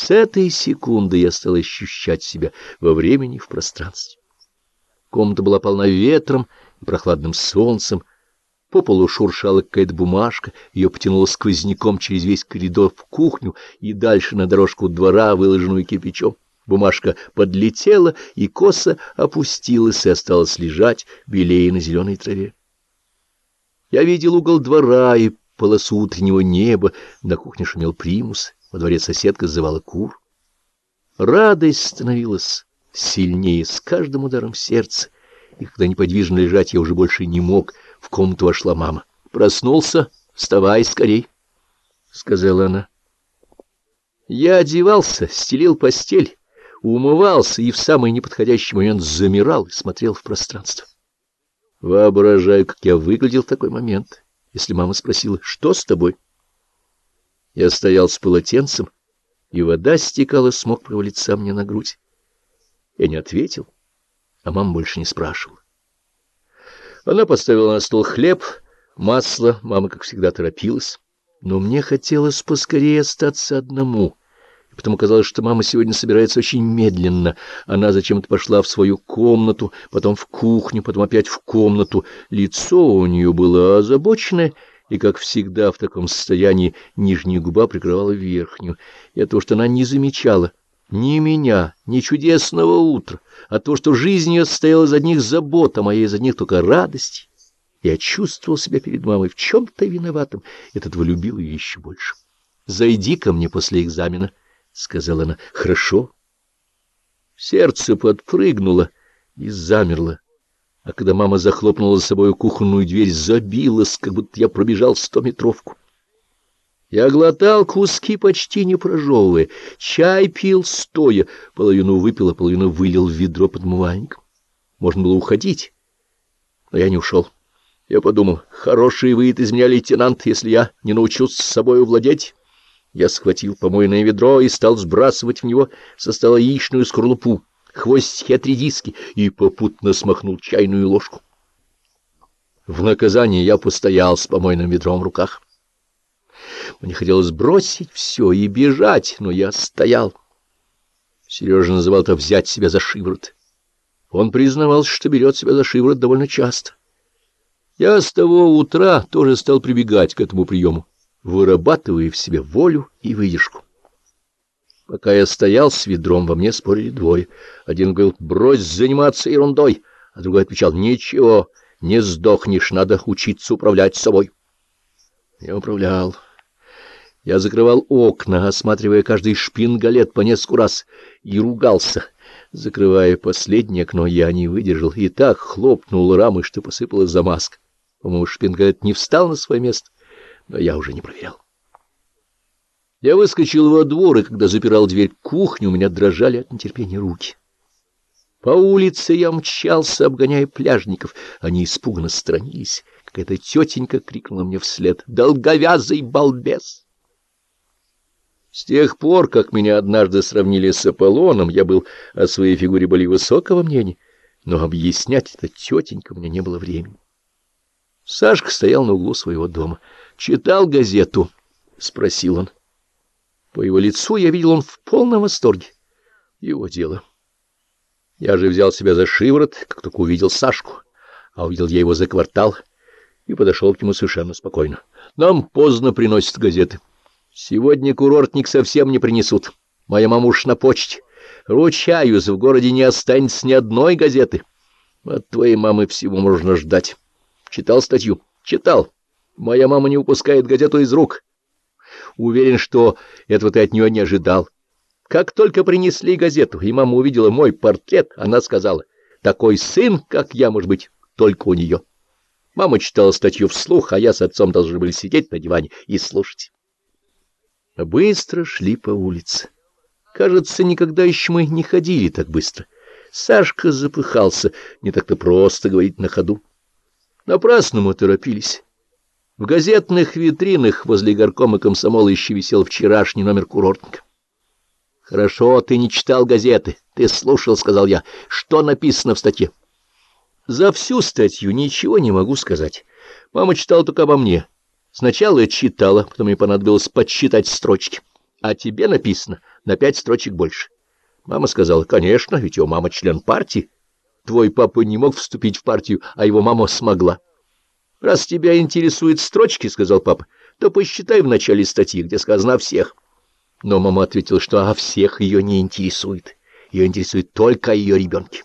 С этой секунды я стал ощущать себя во времени и в пространстве. Комната была полна ветром и прохладным солнцем, по полу шуршала какая-то бумажка, ее потянуло сквозняком через весь коридор в кухню и дальше на дорожку двора, выложенную кирпичом. Бумажка подлетела и косо опустилась и осталась лежать, белее на зеленой траве. Я видел угол двора и полосу утреннего неба, на кухне шумел примус, во дворе соседка сзывала кур. Радость становилась сильнее с каждым ударом сердца, и когда неподвижно лежать я уже больше не мог, в комнату вошла мама. «Проснулся? Вставай скорей!» — сказала она. Я одевался, стелил постель, умывался и в самый неподходящий момент замирал и смотрел в пространство. Воображаю, как я выглядел в такой момент, если мама спросила, что с тобой? Я стоял с полотенцем, и вода стекала с мокрого лица мне на грудь. Я не ответил, а мама больше не спрашивала. Она поставила на стол хлеб, масло, мама, как всегда, торопилась. Но мне хотелось поскорее остаться одному, и потому казалось, что мама сегодня собирается очень медленно. Она зачем-то пошла в свою комнату, потом в кухню, потом опять в комнату. Лицо у нее было озабоченное, и, как всегда, в таком состоянии нижняя губа прикрывала верхнюю, и то, что она не замечала ни меня, ни чудесного утра, а то, что жизнь ее состояла из одних забот, а моей из одних только радости. Я чувствовал себя перед мамой в чем-то виноватым, и от этого любил ее еще больше. «Зайди ко мне после экзамена», — сказала она. «Хорошо». Сердце подпрыгнуло и замерло, а когда мама захлопнула за собой кухонную дверь, забилась, как будто я пробежал стометровку. Я глотал куски, почти не прожевывая, чай пил стоя, половину выпил, а половину вылил в ведро под мывальником. Можно было уходить, но я не ушел. Я подумал, хороший выйдет из меня лейтенант, если я не научусь с собой владеть. Я схватил помойное ведро и стал сбрасывать в него со стола яичную скорлупу, хвостики от редиски и попутно смахнул чайную ложку. В наказание я постоял с помойным ведром в руках. Мне хотелось бросить все и бежать, но я стоял. Сережа называл это «взять себя за шиворот». Он признавался, что берет себя за шиворот довольно часто. Я с того утра тоже стал прибегать к этому приему, вырабатывая в себе волю и выдержку. Пока я стоял с ведром, во мне спорили двое. Один говорил «брось заниматься ерундой», а другой отвечал «ничего, не сдохнешь, надо учиться управлять собой». Я управлял. Я закрывал окна, осматривая каждый шпингалет по нескольку раз, и ругался. Закрывая последнее окно, я не выдержал, и так хлопнул рамы, что посыпалась замазка. По-моему, шпингалет не встал на свое место, но я уже не проверял. Я выскочил во двор, и когда запирал дверь кухни, у меня дрожали от нетерпения руки. По улице я мчался, обгоняя пляжников. Они испуганно сторонились. Какая-то тетенька крикнула мне вслед «Долговязый балбес!» С тех пор, как меня однажды сравнили с Аполлоном, я был о своей фигуре более высокого мнения, но объяснять это тетенька меня не было времени. Сашка стоял на углу своего дома. «Читал газету?» — спросил он. По его лицу я видел, он в полном восторге. Его дело. Я же взял себя за шиворот, как только увидел Сашку, а увидел я его за квартал и подошел к нему совершенно спокойно. «Нам поздно приносят газеты». Сегодня курортник совсем не принесут. Моя мама уж на почте. Ручаюсь, в городе не останется ни одной газеты. От твоей мамы всего можно ждать. Читал статью? Читал. Моя мама не упускает газету из рук. Уверен, что этого ты от нее не ожидал. Как только принесли газету, и мама увидела мой портрет, она сказала, такой сын, как я, может быть, только у нее. Мама читала статью вслух, а я с отцом должны были сидеть на диване и слушать быстро шли по улице. Кажется, никогда еще мы не ходили так быстро. Сашка запыхался, не так-то просто говорить на ходу. Напрасно мы торопились. В газетных витринах возле горкома комсомола еще висел вчерашний номер курортника. — Хорошо, ты не читал газеты, ты слушал, — сказал я. — Что написано в статье? — За всю статью ничего не могу сказать. Мама читала только обо мне. Сначала читала, потом мне понадобилось подсчитать строчки. А тебе написано на пять строчек больше. Мама сказала, конечно, ведь его мама член партии. Твой папа не мог вступить в партию, а его мама смогла. «Раз тебя интересуют строчки, — сказал папа, — то посчитай в начале статьи, где сказано о всех». Но мама ответила, что о всех ее не интересует. Ее интересует только о ее ребенке.